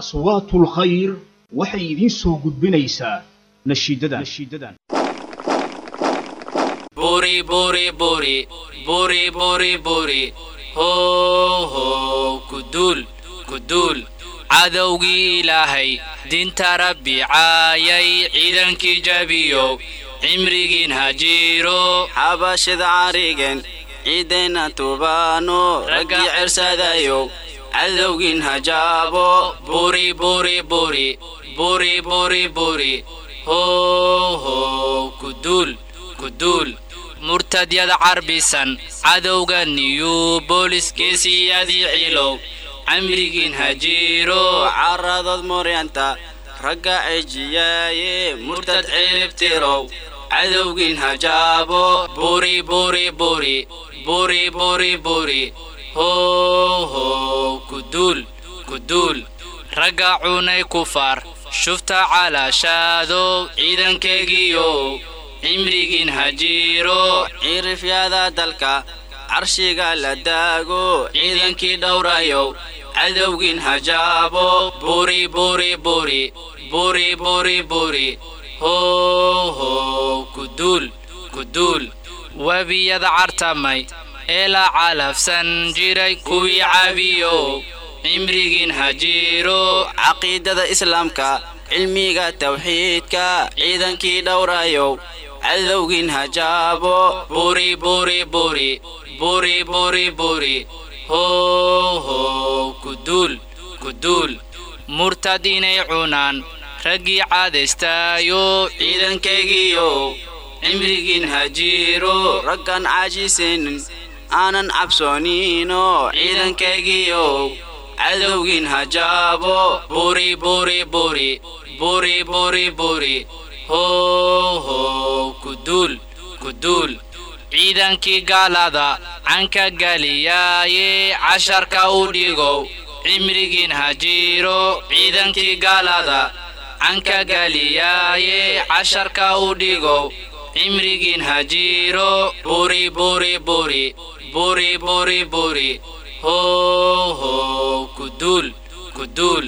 aswaatul khayr waxay idiin soo gudbinaysaa nashiidadan buri buri buri buri buri buri hoo hoo kuduul kuduul cadowgii ilaahay dinta rabbi caayay ciidankii jabiyo cimrigiin hajiiro xabashida carigen ciidayna tubaano raggii cersadayo cadowgiin hajaabo buri buri buri. Buri buri buri. Hoo hoo kuduul kuduul murtadyada carbisan. Cadowga niyu. Booliskiisiyadii cilow. Camrigiin hajiiro caradood moryanta ragga cijiyaaye murtad ciribtirow cadowgiin hajaabo buri buri buri. Buri buri buri. Hoo hoo kuduul kuduul ragga cunay kufaar shufta calaashaadow ciidankeegiyow cimrigiin hajiiro cirifyada dalka. Carshiga la daago ciidankii dhowrayow cadowgiin hajaabo buri buri buri. Buri buri buri. Hoo kuduul kuduul webiyada cartamay ee la calafsan jiray kuwii cabiyow cimrigiin hajiiro caqiidada islaamka cilmiga tawxiidka ciidankii dhowrayow cadowgiin hajaabo buri buri buri buri buri buri. Hoo kuduul kuduul murtad inay cunaan raggii caadaystaayo ciidankaygiiyow cimrigiin hajiiro raggan caajisaynin aanan cabsooniino ciidankaygiiyow cadowgiin hajaabo buri buri buri. Buri buri buri. Hoo kuduul kuduul ciidankii gaalada canka galiyaaye casharka u dhigow cimrigiin hajiiro ciidankii gaalada canka galiyaaye casharka u dhigow cimrigiin hajiiro buri buri buri. Buri buri buri hoo hoo kuduul kuduul